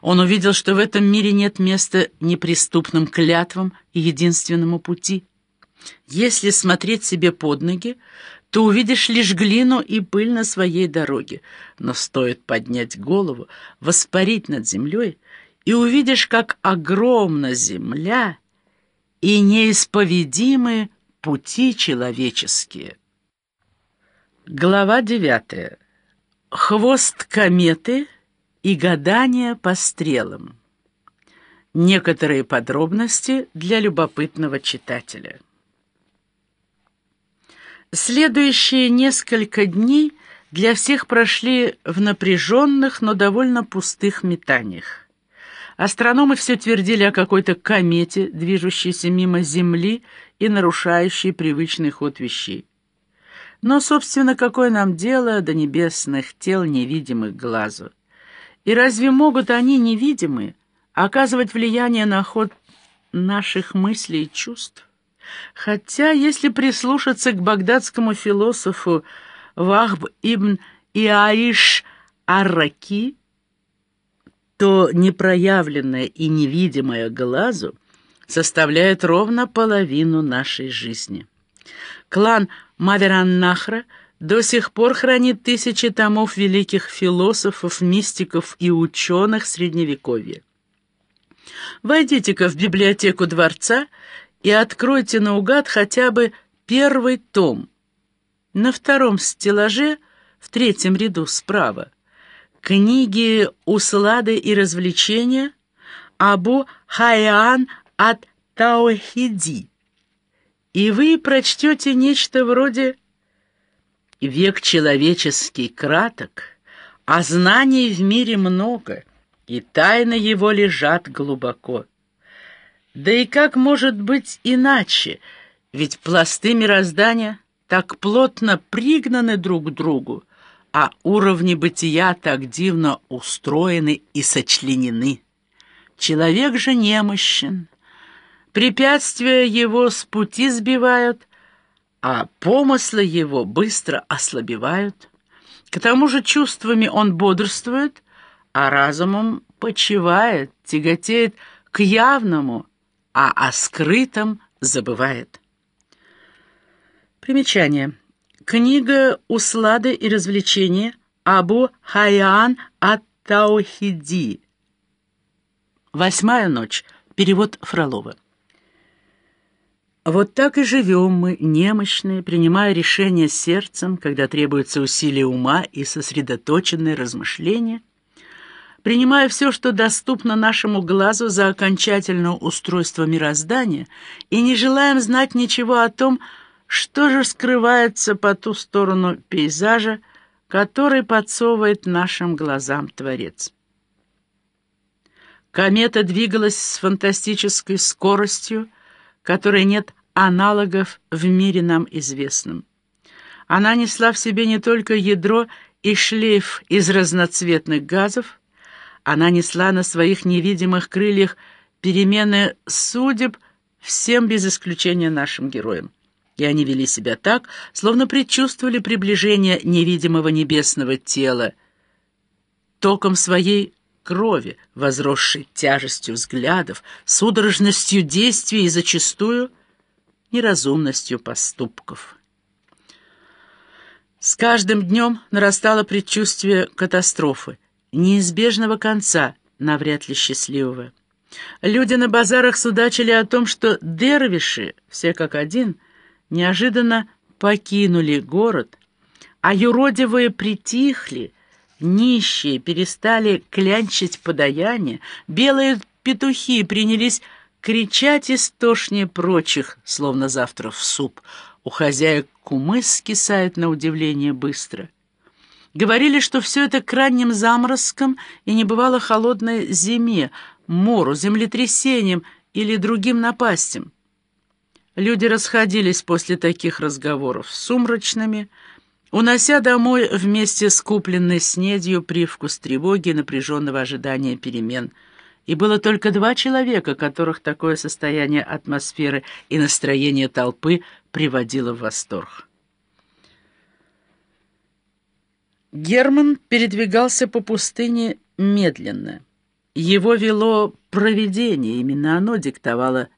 Он увидел, что в этом мире нет места неприступным клятвам и единственному пути. Если смотреть себе под ноги, то увидишь лишь глину и пыль на своей дороге. Но стоит поднять голову, воспарить над землей, и увидишь, как огромна земля и неисповедимые пути человеческие. Глава девятая. Хвост кометы и гадание по стрелам. Некоторые подробности для любопытного читателя. Следующие несколько дней для всех прошли в напряженных, но довольно пустых метаниях. Астрономы все твердили о какой-то комете, движущейся мимо Земли и нарушающей привычный ход вещей. Но, собственно, какое нам дело до небесных тел, невидимых глазу? И разве могут они, невидимые, оказывать влияние на ход наших мыслей и чувств? Хотя, если прислушаться к багдадскому философу Вахб ибн Иаиш Арраки, то непроявленное и невидимое глазу составляет ровно половину нашей жизни. Клан Мавераннахра до сих пор хранит тысячи томов великих философов, мистиков и ученых Средневековья. Войдите-ка в библиотеку дворца и откройте наугад хотя бы первый том. На втором стеллаже, в третьем ряду справа, книги «Услады и развлечения» Абу Хайан от Таухиди. И вы прочтете нечто вроде «Век человеческий краток, а знаний в мире много, и тайны его лежат глубоко». Да и как может быть иначе, ведь пласты мироздания так плотно пригнаны друг к другу, а уровни бытия так дивно устроены и сочленены. Человек же немощен, препятствия его с пути сбивают, а помыслы его быстро ослабевают. К тому же чувствами он бодрствует, а разумом почивает, тяготеет к явному, а о скрытом забывает. Примечание. Книга «Услады и развлечения» Абу Хайян ат-Таухиди. Восьмая ночь. Перевод Фролова. Вот так и живем мы, немощные, принимая решения сердцем, когда требуется усилие ума и сосредоточенное размышление, принимая все, что доступно нашему глазу за окончательное устройство мироздания, и не желаем знать ничего о том, что же скрывается по ту сторону пейзажа, который подсовывает нашим глазам Творец. Комета двигалась с фантастической скоростью, которой нет аналогов в мире нам известном. Она несла в себе не только ядро и шлейф из разноцветных газов, она несла на своих невидимых крыльях перемены судеб всем без исключения нашим героям. И они вели себя так, словно предчувствовали приближение невидимого небесного тела, током своей крови, возросшей тяжестью взглядов, судорожностью действий и зачастую неразумностью поступков. С каждым днем нарастало предчувствие катастрофы — неизбежного конца, навряд ли счастливого. Люди на базарах судачили о том, что дервиши, все как один, неожиданно покинули город, а юродивые притихли, нищие перестали клянчить подаяние, белые петухи принялись кричать истошнее прочих, словно завтра в суп. У хозяек кумыс скисает на удивление быстро — Говорили, что все это к ранним заморозкам и небывало холодной зиме, мору, землетрясением или другим напастям. Люди расходились после таких разговоров сумрачными, унося домой вместе с купленной снедью привкус тревоги и напряженного ожидания перемен. И было только два человека, которых такое состояние атмосферы и настроение толпы приводило в восторг. Герман передвигался по пустыне медленно. Его вело провидение, именно оно диктовало